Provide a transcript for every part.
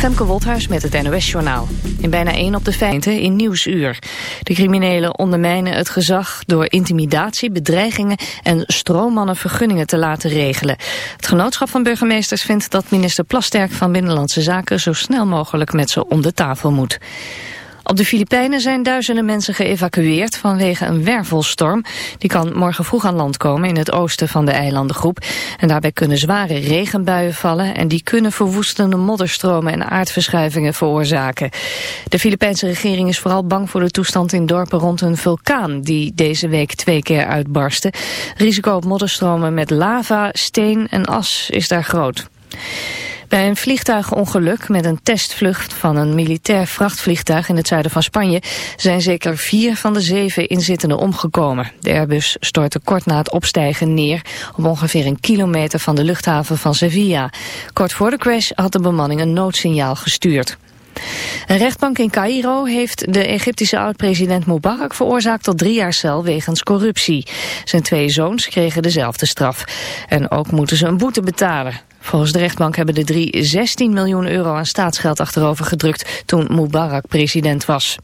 Femke Wolthuis met het NOS-journaal. In bijna één op de feiten in Nieuwsuur. De criminelen ondermijnen het gezag door intimidatie, bedreigingen en stroommannen vergunningen te laten regelen. Het genootschap van burgemeesters vindt dat minister Plasterk van Binnenlandse Zaken zo snel mogelijk met ze om de tafel moet. Op de Filipijnen zijn duizenden mensen geëvacueerd vanwege een wervelstorm. Die kan morgen vroeg aan land komen in het oosten van de eilandengroep. En daarbij kunnen zware regenbuien vallen en die kunnen verwoestende modderstromen en aardverschuivingen veroorzaken. De Filipijnse regering is vooral bang voor de toestand in dorpen rond een vulkaan die deze week twee keer uitbarstte. Risico op modderstromen met lava, steen en as is daar groot. Bij een vliegtuigongeluk met een testvlucht van een militair vrachtvliegtuig in het zuiden van Spanje zijn zeker vier van de zeven inzittenden omgekomen. De Airbus stortte kort na het opstijgen neer op ongeveer een kilometer van de luchthaven van Sevilla. Kort voor de crash had de bemanning een noodsignaal gestuurd. Een rechtbank in Cairo heeft de Egyptische oud-president Mubarak veroorzaakt tot drie jaar cel wegens corruptie. Zijn twee zoons kregen dezelfde straf. En ook moeten ze een boete betalen. Volgens de rechtbank hebben de drie 16 miljoen euro aan staatsgeld achterover gedrukt toen Mubarak president was.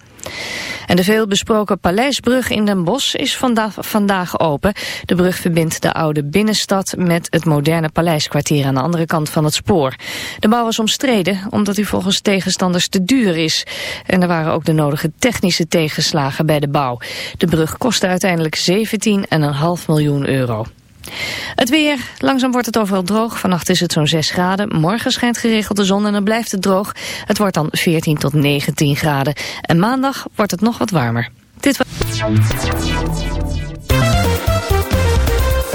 En de veelbesproken Paleisbrug in Den Bosch is vandaag, open. De brug verbindt de oude binnenstad met het moderne paleiskwartier aan de andere kant van het spoor. De bouw was omstreden omdat hij volgens tegenstanders te duur is. En er waren ook de nodige technische tegenslagen bij de bouw. De brug kostte uiteindelijk 17,5 miljoen euro. Het weer. Langzaam wordt het overal droog. Vannacht is het zo'n 6 graden. Morgen schijnt geregeld de zon en dan blijft het droog. Het wordt dan 14 tot 19 graden. En maandag wordt het nog wat warmer. Dit was...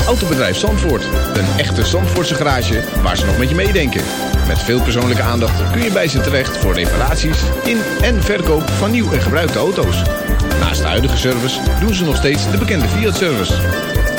Autobedrijf Zandvoort. Een echte Zandvoortse garage waar ze nog met je meedenken. Met veel persoonlijke aandacht kun je bij ze terecht voor reparaties in en verkoop van nieuw en gebruikte auto's. Naast de huidige service doen ze nog steeds de bekende Fiat-service.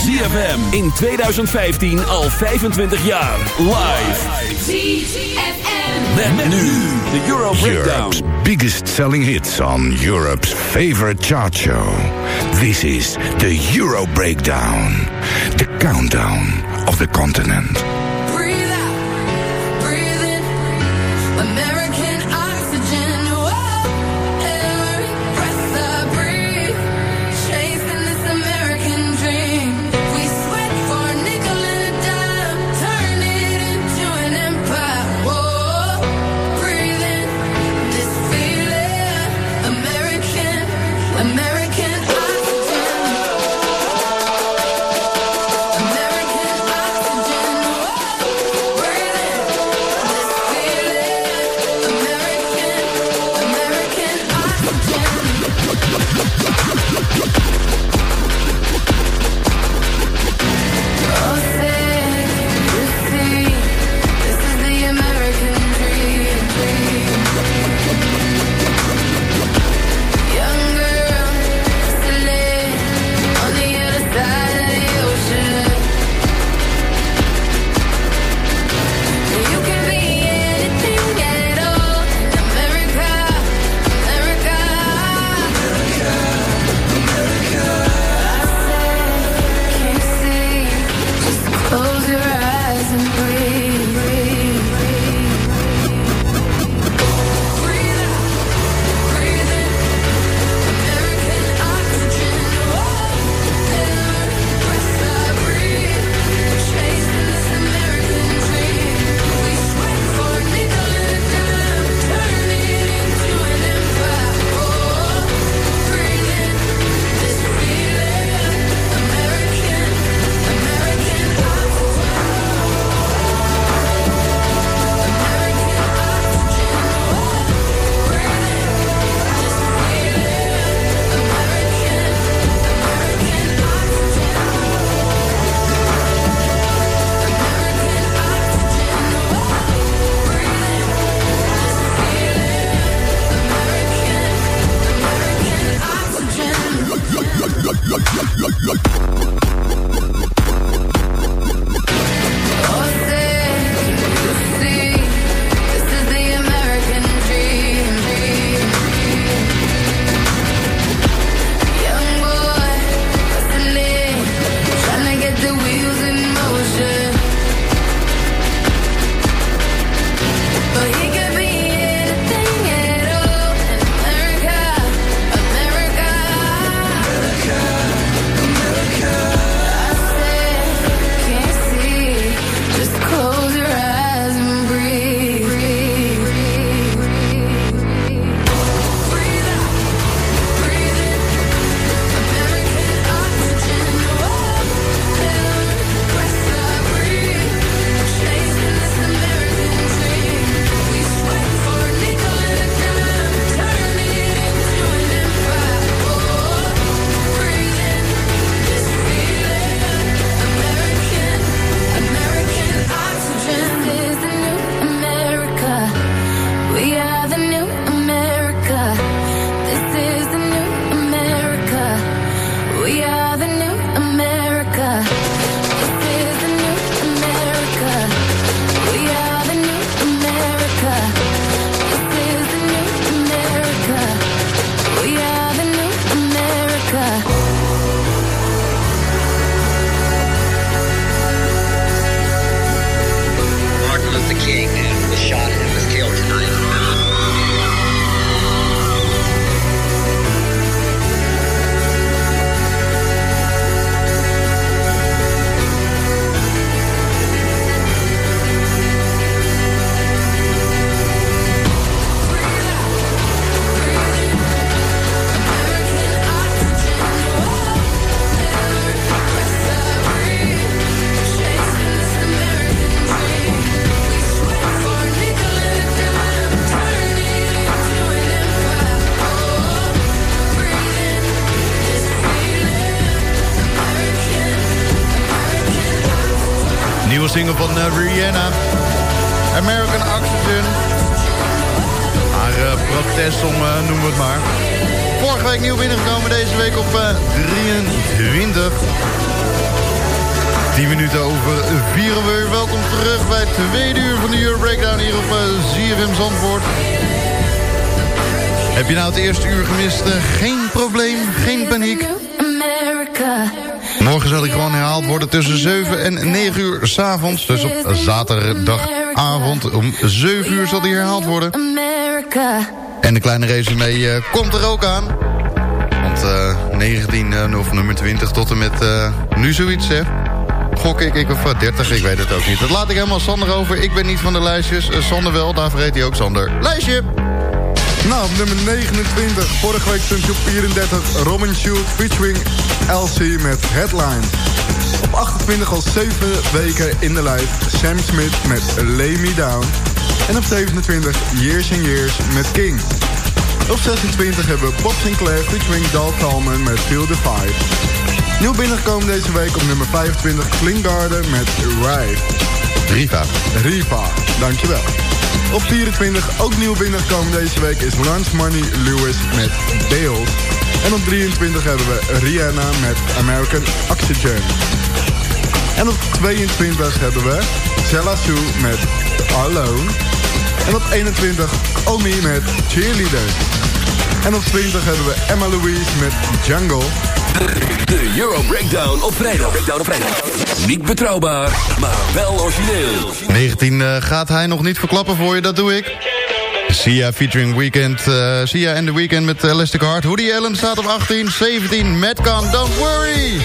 ZFM in 2015 al 25 jaar. Live. ZFM. Met, nu de Euro Breakdown. Europe's biggest selling hits on Europe's favorite chart show. This is the Euro Breakdown, the countdown of the continent. Single van eh, Rihanna. American Oxygen. Haar eh, protestsong uh, noemen we het maar. Vorige week nieuw binnengekomen, deze week op eh, 23. 10 minuten over 4 uur. Welkom terug bij het tweede uur van de Euro Breakdown hier op eh, ZFM Zandvoort. Heb je nou het eerste uur gemist? Eh, geen probleem, geen paniek. America. Morgen zal ik gewoon herhaald worden tussen 7 en 9 uur s'avonds. Dus op zaterdagavond om 7 uur zal die herhaald worden. En de kleine resume eh, komt er ook aan. Want eh 19 eh, of nummer 20 tot en met eh, nu zoiets, hè? Gok ik, ik of eh, 30, ik weet het ook niet. Dat laat ik helemaal Sander over. Ik ben niet van de lijstjes. Sander wel, daar vergeet hij ook Sander. Lijstje! Nou, op nummer 29. Vorige week stond je op 34. Robin Schultz featuring LC met Headline. Op 28 al 7 weken in de lijst. Sam Smith met Lay Me Down. En op 27 Years and Years met King. Op 26 hebben we Bob Sinclair featuring Dal Talman met Feel the Vibe. Nieuw binnengekomen deze week op nummer 25 Klinggarden met Ride. Riva. Riva, dankjewel. Op 24, ook nieuw binnengekomen deze week, is Lance Money Lewis met Dale. En op 23 hebben we Rihanna met American Oxygen. En op 22 hebben we Zella Sue met Alone. En op 21 Omi met Cheerleader. En op 20 hebben we Emma Louise met Jungle. De Euro Breakdown op vrijdag. Niet betrouwbaar, maar wel origineel. 19 eh, gaat hij nog niet verklappen voor je, dat doe ik. Sia featuring Weekend. eh Sia en The Weekend met Elastic Heart. Woody Allen staat op 18. 17, Madcon, Don't Worry.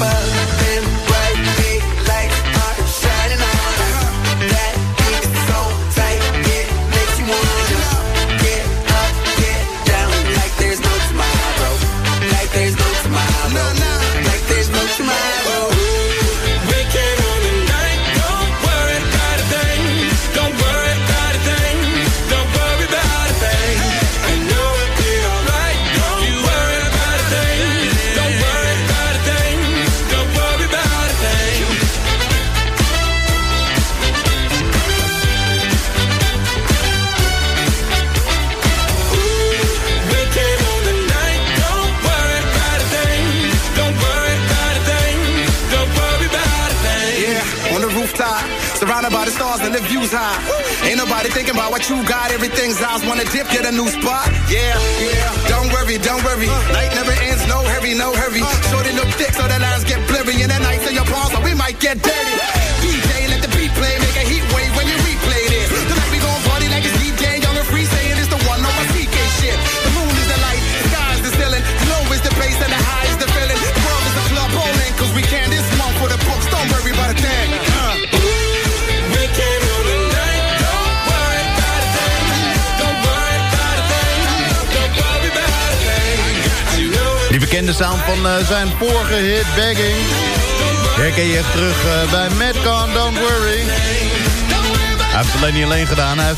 The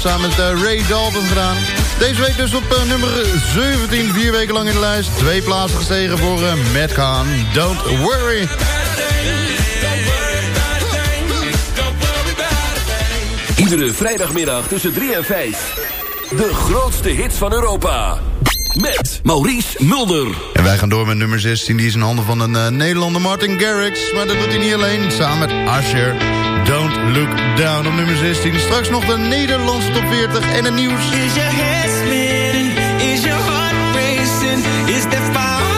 samen met uh, Ray Dalton gedaan. Deze week dus op uh, nummer 17, vier weken lang in de lijst. Twee plaatsen gestegen voor uh, Madcon, Don't Worry. Iedere vrijdagmiddag tussen 3 en 5. De grootste hits van Europa. Met Maurice Mulder. En wij gaan door met nummer 16. Die is in handen van een uh, Nederlander Martin Garrix. Maar dat doet hij niet alleen. Samen met Asher. Don't Look Down op nummer 16. Straks nog de Nederlandse top 40 en het nieuws. Is your head spinning? Is your heart racing? Is there fire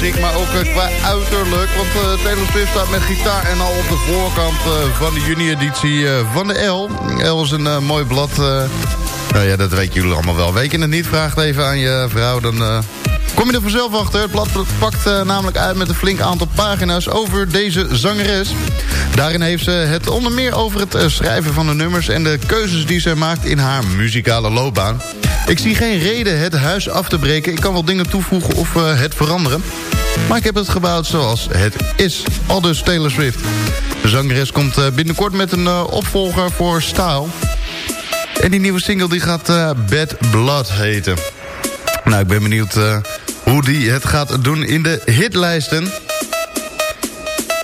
muziek, maar ook qua uiterlijk. Want uh, Taylor Swift staat met gitaar en al op de voorkant uh, van de juni-editie van de L. L is een mooi blad. nou ja, dat weten jullie allemaal wel. Weet het niet? Vraag het even aan je vrouw, dan kom je er vanzelf achter. Het blad pakt namelijk uit met een flink aantal pagina's over deze zangeres. Daarin heeft ze het onder meer over het schrijven van de nummers... en de keuzes die ze maakt in haar muzikale loopbaan. Ik zie geen reden het huis af te breken. Ik kan wel dingen toevoegen of het veranderen. Maar ik heb het gebouwd zoals het is. Aldus Taylor Swift. De zangeres komt uh, binnenkort met een uh, opvolger voor Style. En die nieuwe single die gaat Bad Blood heten. Nou, ik ben benieuwd hoe die het gaat doen in de hitlijsten.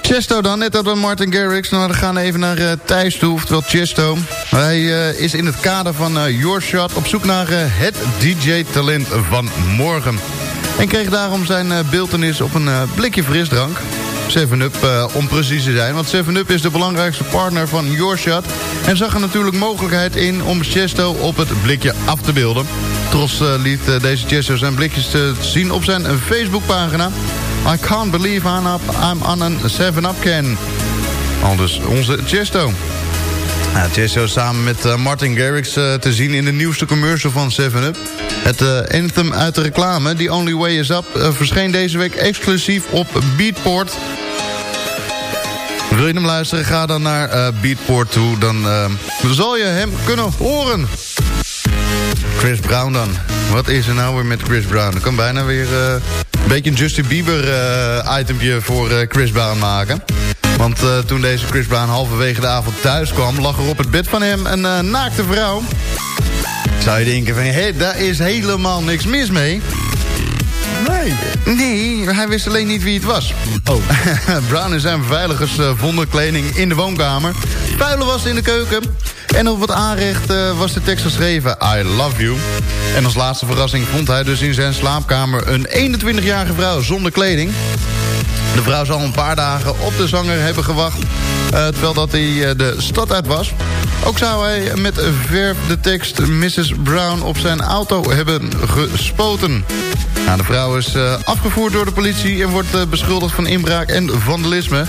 Chesto dan, net hadden Martin Garrix. Nou, we gaan even naar Thijs toe, oftewel Chesto. Hij is in het kader van Your Shot op zoek naar het DJ-talent van morgen. En kreeg daarom zijn beeltenis op een blikje frisdrank. 7-Up uh, om precies te zijn. Want 7-Up is de belangrijkste partner van Your Shot... en zag er natuurlijk mogelijkheid in om Chesto op het blikje af te beelden. Tros uh, liet deze Chesto zijn blikjes te zien op zijn Facebookpagina. I can't believe I'm, I'm on a 7-Up can. Al dus onze Chesto. Ja, Chesto samen met Martin Garrix te zien in de nieuwste commercial van 7-Up. Het uh, anthem uit de reclame, The Only Way Is Up... Verscheen deze week exclusief op Beatport. Wil je hem luisteren, ga dan naar Beatport toe. Dan zal je hem kunnen horen. Chris Brown dan. Wat is er nou weer met Chris Brown? Ik kan bijna weer een beetje een Justin Bieber itempje voor Chris Brown maken. Want toen deze Chris Brown halverwege de avond thuis kwam... lag er op het bed van hem een naakte vrouw zou je denken van, hé, daar is helemaal niks mis mee. Nee. Nee, hij wist alleen niet wie het was. Oh. Brown en zijn beveiligers uh, vonden kleding in de woonkamer. Puilen was in de keuken. En op het aanrecht uh, was de tekst geschreven, I love you. En als laatste verrassing vond hij dus in zijn slaapkamer... een 21-jarige vrouw zonder kleding. De vrouw zal een paar dagen op de zanger hebben gewacht... Uh, terwijl dat hij uh, de stad uit was. Ook zou hij met verf de tekst Mrs. Brown op zijn auto hebben gespoten. Nou, de vrouw is uh, afgevoerd door de politie en wordt beschuldigd van inbraak en vandalisme.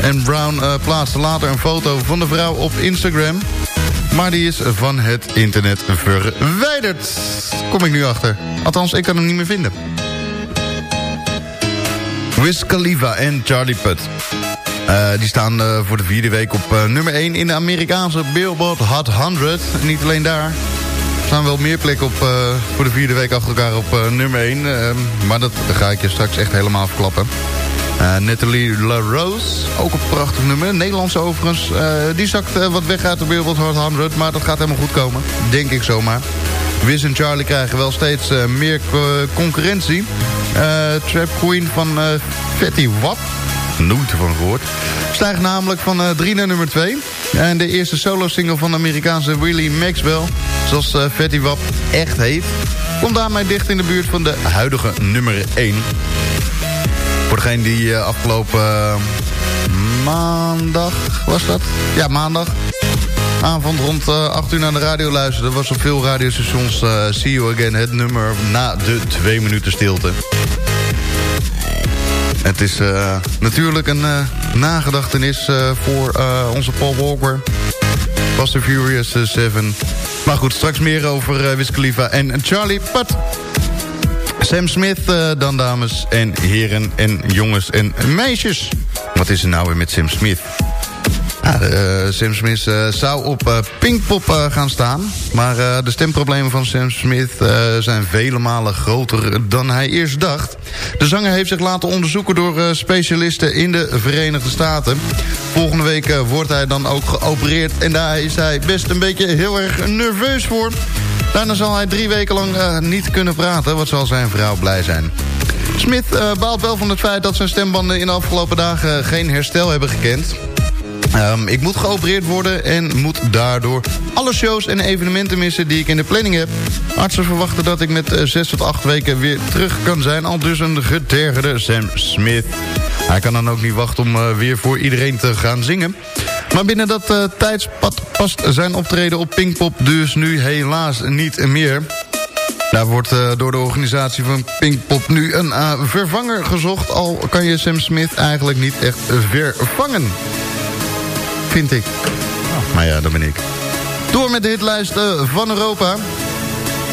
En Brown plaatste later een foto van de vrouw op Instagram. Maar die is van het internet verwijderd. Kom ik nu achter. Althans, ik kan hem niet meer vinden. Wiz Khalifa en Charlie Putt. Uh, die staan uh, voor de vierde week op uh, nummer 1 in de Amerikaanse Billboard Hot 100. Niet alleen daar. Er staan wel meer plekken op, voor de vierde week achter elkaar op nummer 1. maar dat ga ik je straks echt helemaal verklappen. Nathalie LaRose, ook een prachtig nummer. Nederlands overigens. die zakt wat weg uit de Billboard Hot 100. Maar dat gaat helemaal goed komen. Denk ik zomaar. Wiz en Charlie krijgen wel steeds meer concurrentie. Trap Queen van Fatty Wap nooit van gehoord. Stijgt namelijk van 3 uh, naar nummer 2. En de eerste solo-single van de Amerikaanse Willie Maxwell... zoals uh, Fatty Wap echt heet... komt daarmee dicht in de buurt van de huidige nummer 1. Voor degene die afgelopen maandag was dat? Ja, maandag. Avond rond 8 uur naar de radio luisterde... was op veel radiostations See You Again het nummer na de 2 minuten stilte. Het is uh, natuurlijk een nagedachtenis voor onze Paul Walker. Fast the Furious 7. Maar goed, straks meer over Wiz Khalifa en Charlie Pat. Sam Smith dan, dames en heren en jongens en meisjes. Wat is er nou weer met Sam Smith? Ja, uh, Sam Smith uh, zou op uh, Pinkpop gaan staan. Maar de stemproblemen van Sam Smith zijn vele malen groter dan hij eerst dacht. De zanger heeft zich laten onderzoeken door specialisten in de Verenigde Staten. Volgende week wordt hij dan ook geopereerd. En daar is hij best een beetje heel erg nerveus voor. Daarna zal hij drie weken lang niet kunnen praten. Wat zal zijn vrouw blij zijn. Smith baalt wel van het feit dat zijn stembanden in de afgelopen dagen geen herstel hebben gekend. Um, ik moet geopereerd worden en moet daardoor alle shows en evenementen missen die ik in de planning heb. Artsen verwachten dat ik met 6 uh, tot 8 weken weer terug kan zijn. Al dus een getergerde Sam Smith. Hij kan dan ook niet wachten om uh, weer voor iedereen te gaan zingen. Maar binnen dat uh, tijdspad past zijn optreden op Pinkpop dus nu helaas niet meer. Daar wordt door de organisatie van Pinkpop nu een vervanger gezocht... al kan je Sam Smith eigenlijk niet echt vervangen vind ik. Oh, maar ja, dat ben ik. Door met de hitlijst van Europa.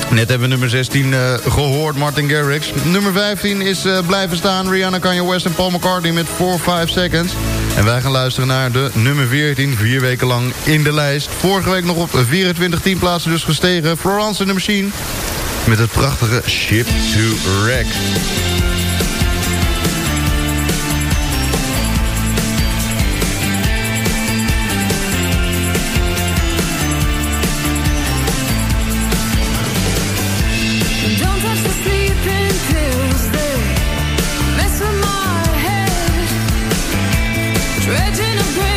Net hebben we nummer 16 uh, gehoord, Martin Garrix. Nummer 15 is uh, blijven staan. Rihanna, Kanye West en Paul McCartney met 4-5 Seconds. En wij gaan luisteren naar de nummer 14, vier weken lang in de lijst. Vorige week nog op 24 10 plaatsen dus gestegen. Florence in the Machine met het prachtige Ship to Wreck. Sing me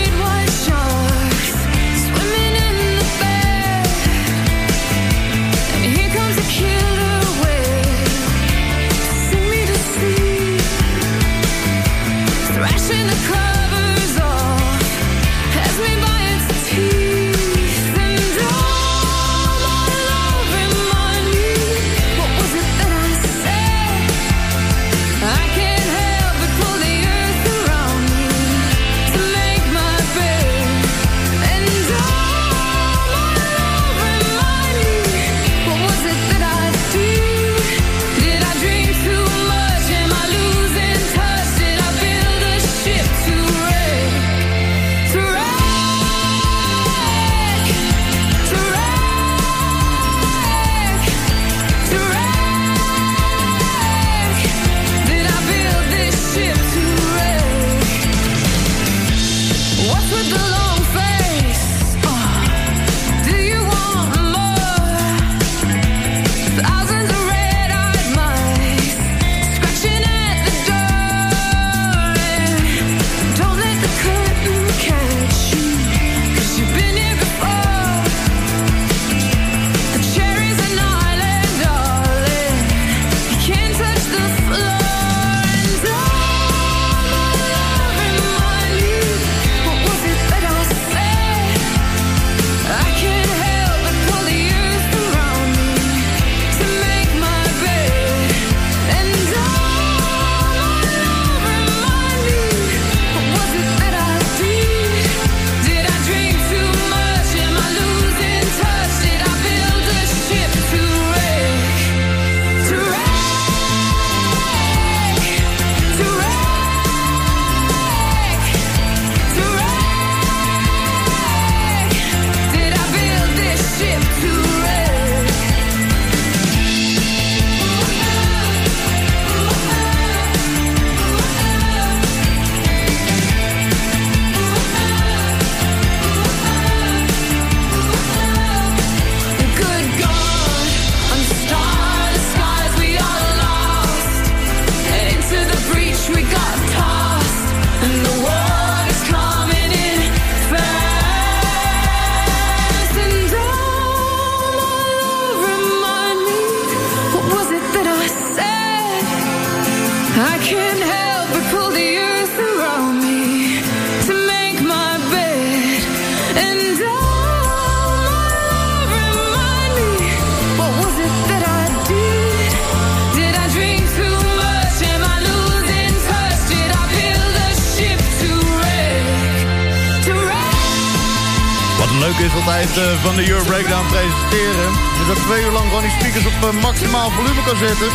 maximaal volume kan zetten.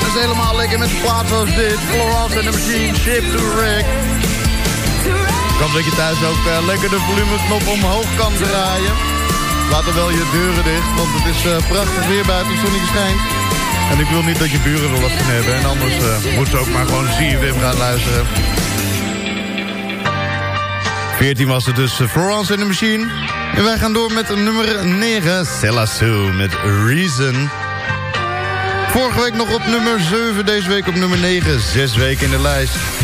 En is helemaal lekker met een plaat zoals dit. Florence and the Machine, Ship to Wreck. Hoop dat je thuis ook eh, lekker de volumeknop omhoog kan draaien. Laat er wel je deuren dicht, want het is eh, prachtig weer buiten, zonnetje schijnt. En ik wil niet dat je buren er last van hebben. En anders moeten ze ook maar gewoon ZFM gaan luisteren. 14 was het dus Florence and the Machine. En wij gaan door met nummer 9, Cella Sue met Reason. Vorige week nog op nummer 7, deze week op nummer 9. Zes weken in de lijst.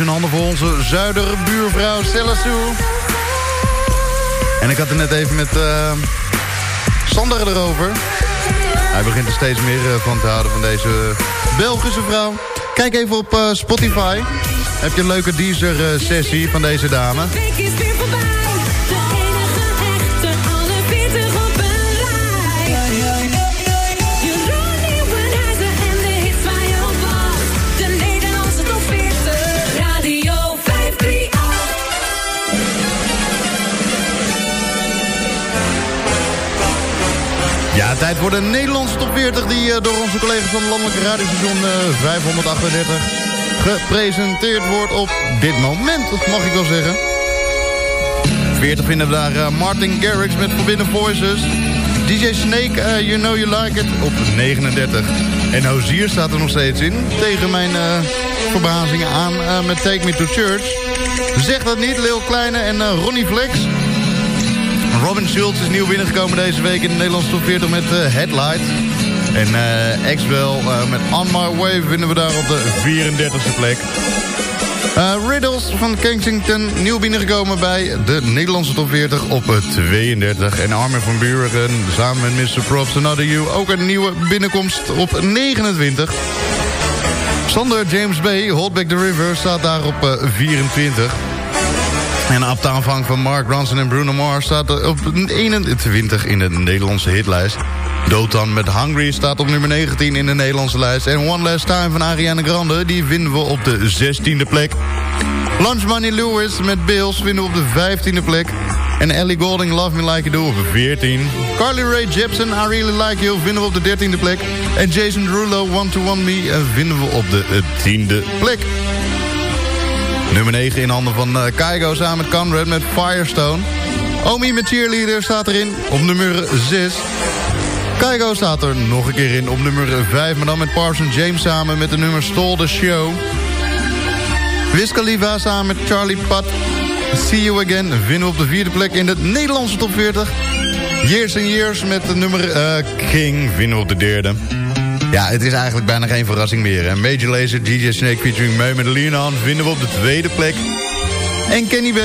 In handen voor onze zuiderbuurvrouw Stella Sue. En ik had het net even met eh, Sander erover. Hij begint er steeds meer eh, van te houden van deze Belgische vrouw. Kijk even op eh, Spotify. Heb je een leuke Deezer-sessie van deze dame. Tijd voor de Nederlandse top 40... die eh, door onze collega's van het landelijke radiostation eh, 538 gepresenteerd wordt op dit moment, mag ik wel zeggen. 40 vinden we daar eh, Martin Garrix met Forbidden Voices. DJ Snake, eh, You Know You Like It, op 39. En Hozier staat er nog steeds in. Tegen mijn eh verbazingen aan eh, met Take Me To Church. Zeg dat niet, Lil Kleine en eh, Ronnie Flex. Robin Schultz is nieuw binnengekomen deze week in de Nederlandse top 40 met uh, Headlight. En uh, met On My Way vinden we daar op de 34e plek. Eh, Riddles van Kensington, nieuw binnengekomen bij de Nederlandse top 40 op eh, 32. En Armin van Buren samen met Mr. Props Another You ook een nieuwe binnenkomst op 29. Sander James Bay, Hold Back the River, staat daar op eh, 24. En Uptown Funk van Mark Ronson en Bruno Mars staat op 21 in de Nederlandse hitlijst. Dotan met Hungry staat op nummer 19 in de Nederlandse lijst. En One Last Time van Ariana Grande, die vinden we op de 16e plek. Lunch Money Lewis met Bills vinden we op de 15e plek. En Ellie Golding, Love Me Like You Do op de 14. Carly Rae Jepsen, I Really Like You vinden we op de 13e plek. En Jason Derulo, One to One Me eh, vinden we op de eh, 10e plek. Nummer 9 in handen van uh, Kaigo samen met Conrad met Firestone. Omi met Cheerleader staat erin op nummer 6. Kaigo staat er nog een keer in op nummer 5... maar dan met Parson James samen met de nummer Stole the Show. Wiz Khalifa samen met Charlie Pat. See You Again vinden we op de vierde plek in de Nederlandse top 40. Years and Years met de nummer uh, King vinden we op de derde. Ja, het is eigenlijk bijna geen verrassing meer. Hè? Major Lazer, DJ Snake featuring Meu met Leon vinden we op de tweede plek. En Kenny B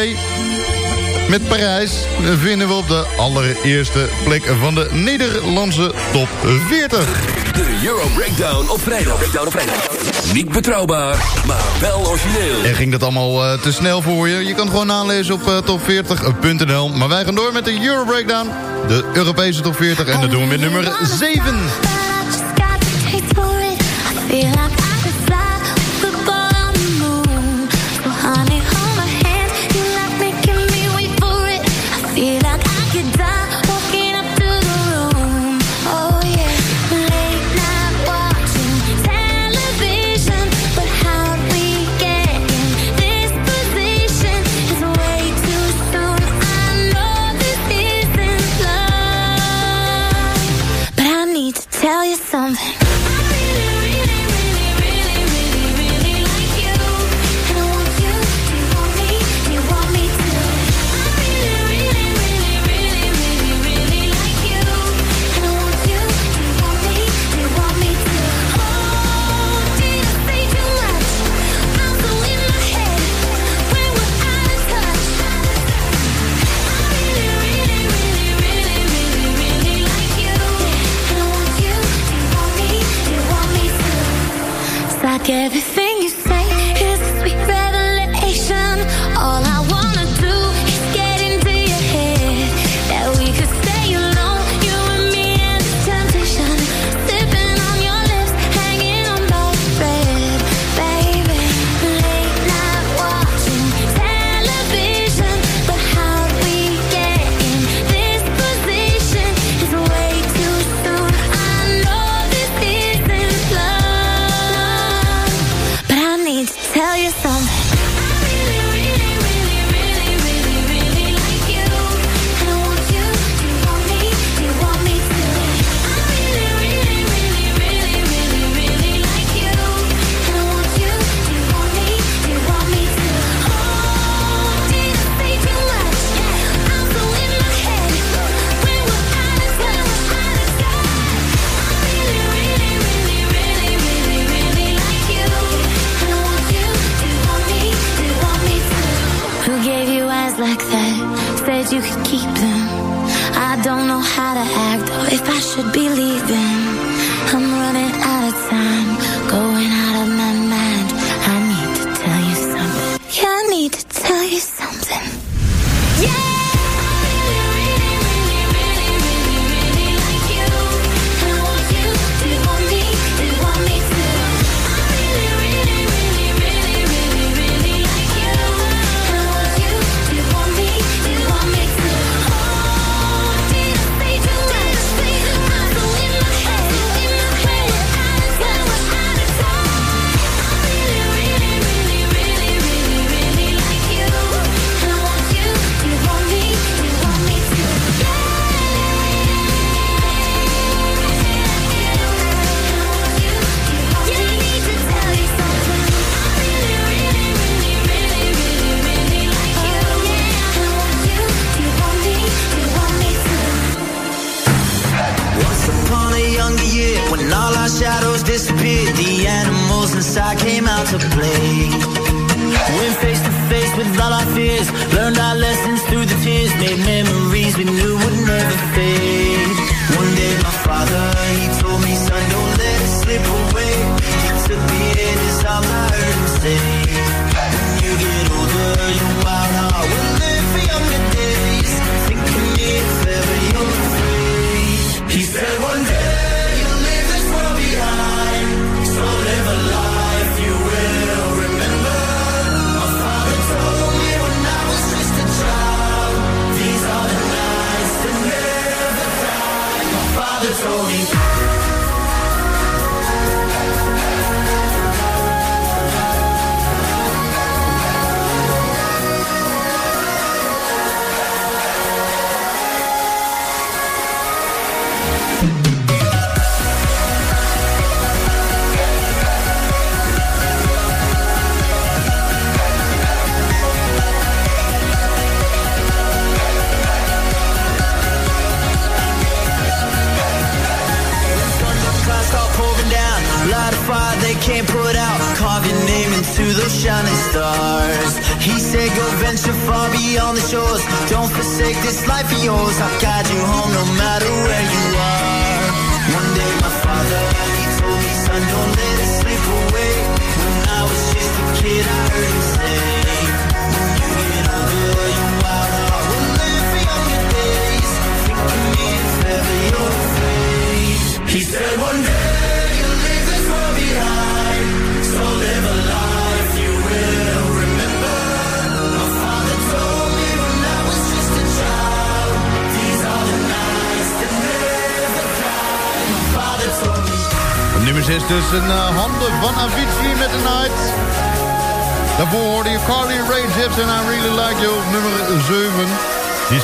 met Parijs vinden we op de allereerste plek van de Nederlandse top 40. De Euro Breakdown op vrijdag. Breakdown op vrijdag. Niet betrouwbaar, maar wel origineel. En ging dat allemaal uh, te snel voor je? Je kan het gewoon nalezen op uh, top40.nl. Maar wij gaan door met de Euro Breakdown. De Europese top 40. En dat doen we met nummer 7. Tell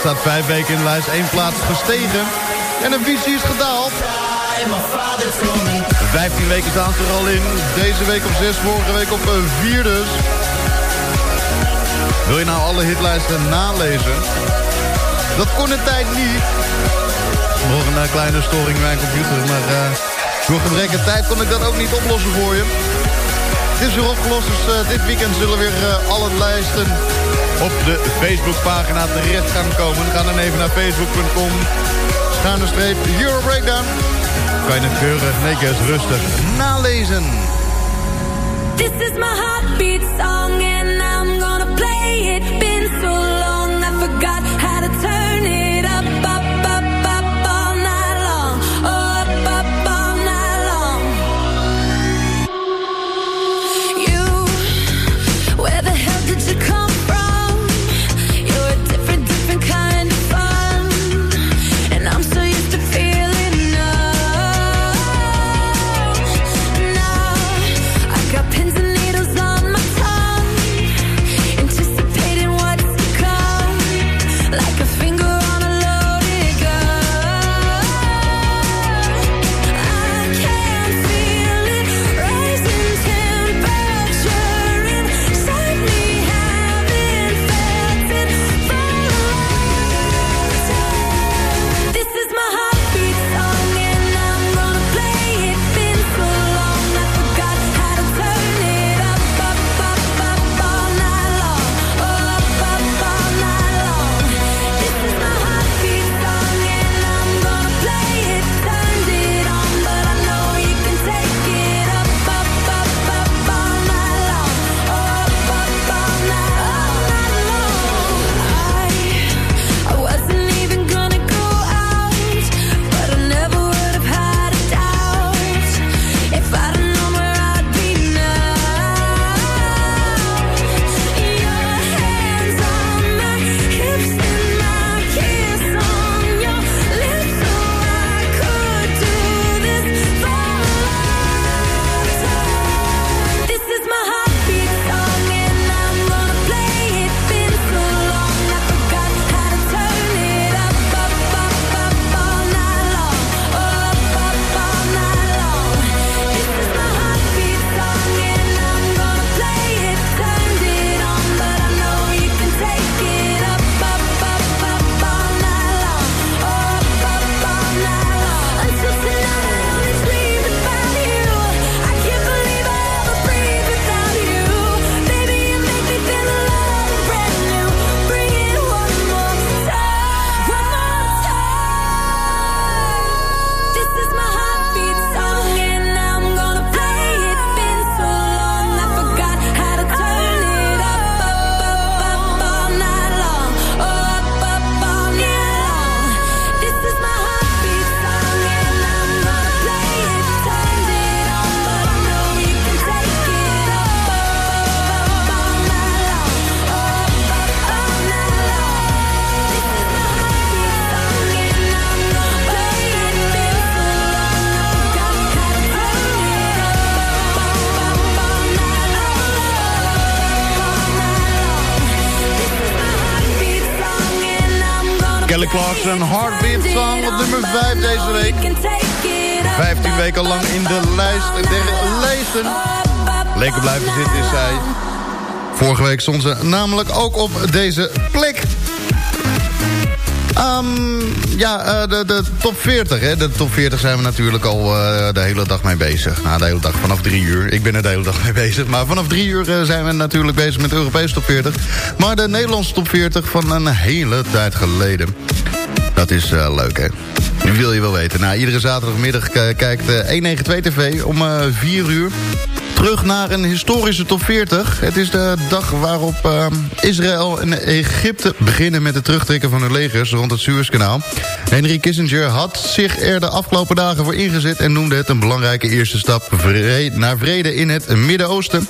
staat vijf weken in de lijst. één plaats gestegen. En een visie is gedaald. 15 weken staan ze er al in. Deze week op 6, vorige week op eh, vier dus. Wil je nou alle hitlijsten nalezen? Dat kon in tijd niet. Nog een kleine storing in mijn computer, maar eh, door gebrek aan tijd kon ik dat ook niet oplossen voor je. Het is weer opgelost, dus eh, dit weekend zullen weer alle lijsten op de Facebookpagina terecht gaan komen. Ga dan even naar facebook.com. Schuine streep Euro Breakdown. Kan je het keurig netjes rustig nalezen. This is my heartbeat song and I'm gonna play it. Been so long I forgot how Kelly Clarkson, Heartbeat Song op nummer 5 deze week. 15 weken lang in de lijst der. Lekker blijven zitten is zij. Vorige week stond ze namelijk ook op deze plek. Ehm, ja, eh, de, de top 40. Hè. De top 40 zijn we natuurlijk al eh, de hele dag mee bezig. Nou, de hele dag vanaf drie uur. Ik ben er de hele dag mee bezig. Maar vanaf drie uur eh, zijn we natuurlijk bezig met de Europese top 40. Maar de Nederlandse top 40 van een hele tijd geleden. Dat is leuk, hè? Nu wil je wel weten. Nou, iedere zaterdagmiddag kijkt 192 TV om 4 uur terug naar een historische top 40. Het is de dag waarop Israël en Egypte beginnen met het terugtrekken van hun legers rond het Suezkanaal. Henry Kissinger had zich er de afgelopen dagen voor ingezet en noemde het een belangrijke eerste stap naar vrede in het Midden-Oosten.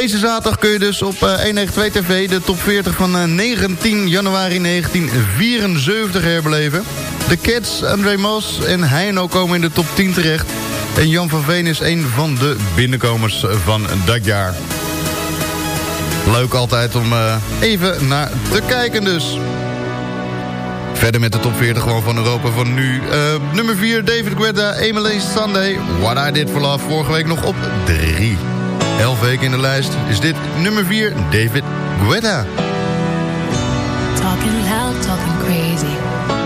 Deze zaterdag kun je dus op uh, 192 TV de top 40 van uh, 19 januari 1974 herbeleven. De Cats, André Moss en Heino komen in de top 10 terecht. En Jan van Veen is een van de binnenkomers van dat jaar. Leuk altijd om uh, even naar te kijken dus. Verder met de top 40 gewoon van Europa van nu. Nummer 4, David Guetta, Emily Sunday. What I Did For Love, vorige week nog op 3. Elf weken in de lijst is dit nummer 4, David Guetta. Talking loud, talking crazy.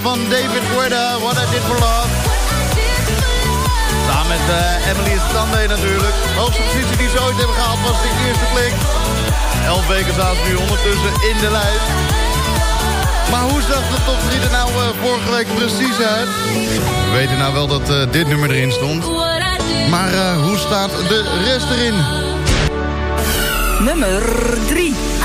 Van David Guetta, What I Did For Love. Samen met eh, Emily Sunday natuurlijk. De hoogste positie die ze ooit hebben gehaald was de eerste plek. Elf weken staan ze nu ondertussen in de lijst. Maar hoe zag de top 3 er nou eh, vorige week precies uit? We weten nou wel dat eh, dit nummer erin stond. Maar hoe staat de rest erin? Nummer 3.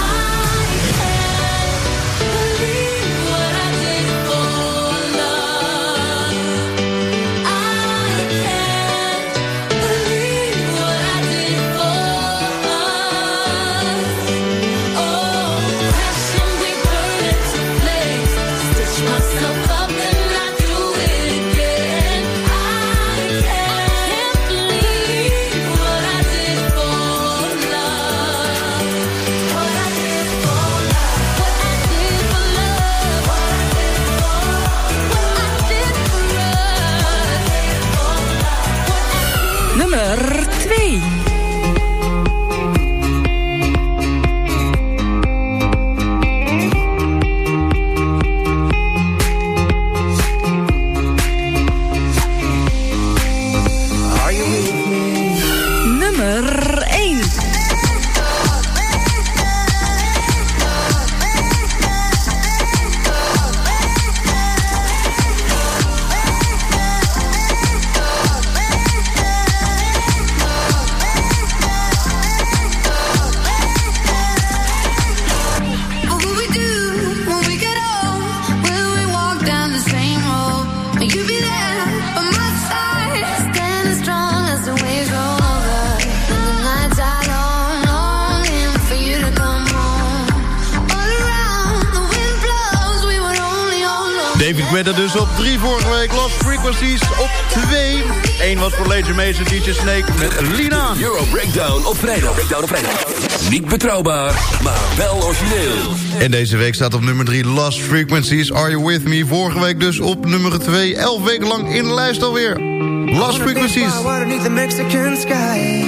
werden dus op drie vorige week. Lost Frequencies op twee. Eén was voor Laser Mason, DJ Snake met Lina. Euro Breakdown op vrijdag. Breakdown op vrijdag. Niet betrouwbaar, maar wel origineel. En deze week staat op nummer 3 Lost Frequencies, Are You With Me? Vorige week dus op nummer 2, 11 weken lang in de lijst alweer. Last Frequencies. the Mexican sky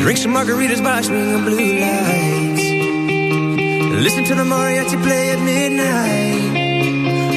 Drink some margaritas by on blue lights Listen to the mariachi play at midnight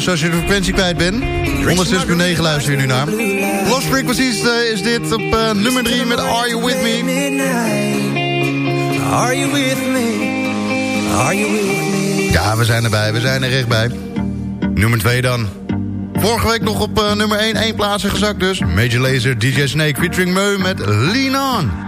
zoals je de frequentie kwijt bent. 106.9 luister je nu naar. Lost Frequencies eh, is dit op eh, nummer 3 met Are You With Me? Are you with me? Are? Ja, we zijn erbij, we zijn er echt bij. Nummer 2 dan. Vorige week nog op eh, nummer 1, 1 plaatsen gezakt dus. Major Laser DJ Snake featuring Meu met Lean On.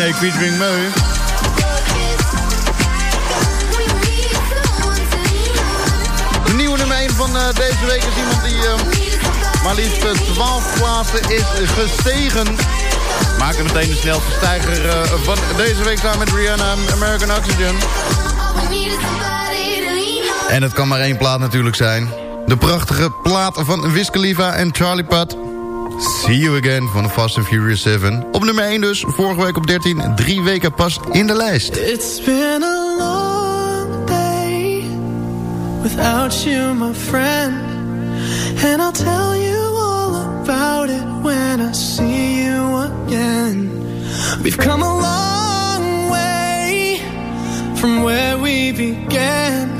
Snake featuring Meu. De nieuwe nummer 1 van eh, deze week is iemand die uh, maar liefst eh, 12 plaatsen is gestegen. Maken meteen de snelste stijger van deze week samen met Rihanna American Oxygen. En het kan maar één plaat natuurlijk zijn. De prachtige plaat van Wiskaliva en Charlie Pat. See You Again van de Fast and Furious 7. Op nummer 1 dus, vorige week op 13. Drie weken pas in de lijst. It's been a long day without you, my friend. And I'll tell you all about it when I see you again. We've come a long way from where we began.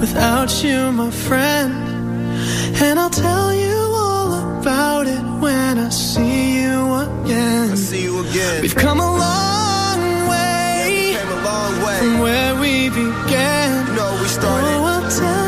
Without you, my friend. And I'll tell you all about it when I see you again. I see you again. We've come a long way Came a long way. from where we began. No, we started. Oh, I'll tell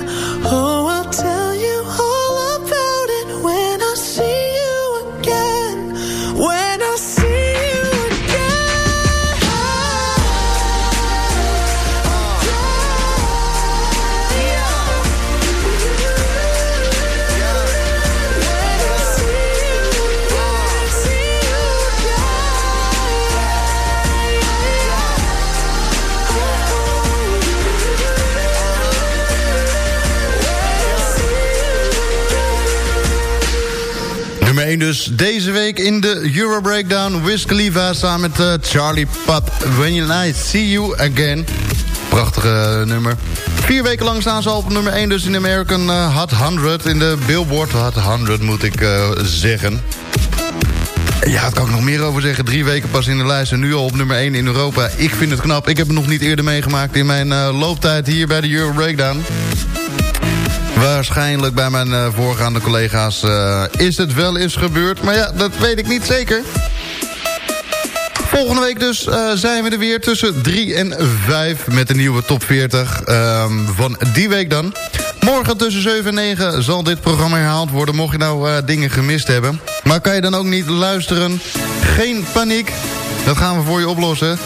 1 dus deze week in de Euro Breakdown. Wiz Khalifa samen met eh, Charlie Puth. When you I see you again. Prachtige eh, nummer. Vier weken lang staan ze al op nummer 1 dus in de American eh, Hot 100. In de Billboard Hot 100 moet ik zeggen. Ja, daar kan ik nog meer over zeggen. Drie weken pas in de lijst en nu al op nummer 1 in Europa. Ik vind het knap. Ik heb het nog niet eerder meegemaakt in mijn looptijd hier bij de Euro Breakdown. Waarschijnlijk bij mijn eh, voorgaande collega's eh, is het wel eens gebeurd. Maar ja, dat weet ik niet zeker. Volgende week dus eh, zijn we er weer tussen 3 en 5 met de nieuwe top 40 ehm, van die week dan. Morgen tussen 7 en 9 zal dit programma herhaald worden... mocht je nou dingen gemist hebben. Maar kan je dan ook niet luisteren? Geen paniek. Dat gaan we voor je oplossen.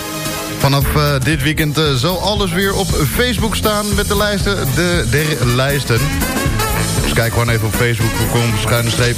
Vanaf eh, dit weekend eh, zal alles weer op Facebook staan... met de lijsten de, der lijsten. Dus kijk gewoon even op Facebook. We komen schuine streep...